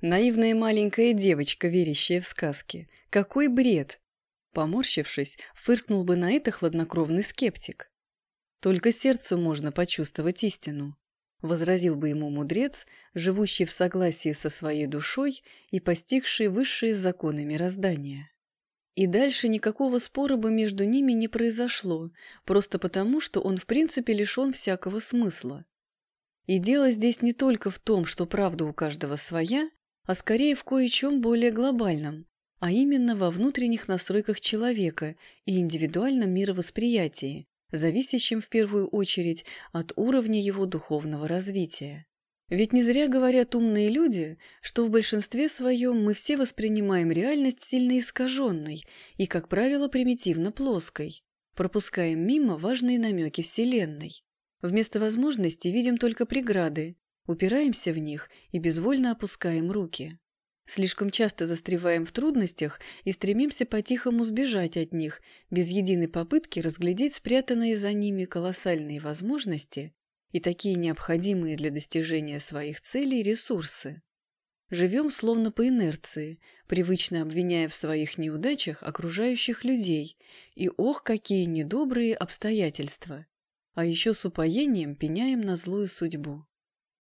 Наивная маленькая девочка, верящая в сказки. Какой бред! Поморщившись, фыркнул бы на это хладнокровный скептик. Только сердцу можно почувствовать истину. Возразил бы ему мудрец, живущий в согласии со своей душой и постигший высшие законы мироздания. И дальше никакого спора бы между ними не произошло, просто потому, что он в принципе лишен всякого смысла. И дело здесь не только в том, что правда у каждого своя, а скорее в кое-чем более глобальном, а именно во внутренних настройках человека и индивидуальном мировосприятии, зависящем в первую очередь от уровня его духовного развития. Ведь не зря говорят умные люди, что в большинстве своем мы все воспринимаем реальность сильно искаженной и, как правило, примитивно плоской, пропускаем мимо важные намеки Вселенной. Вместо возможностей видим только преграды, упираемся в них и безвольно опускаем руки. Слишком часто застреваем в трудностях и стремимся по-тихому сбежать от них, без единой попытки разглядеть спрятанные за ними колоссальные возможности и такие необходимые для достижения своих целей ресурсы. Живем словно по инерции, привычно обвиняя в своих неудачах окружающих людей, и ох, какие недобрые обстоятельства! А еще с упоением пеняем на злую судьбу.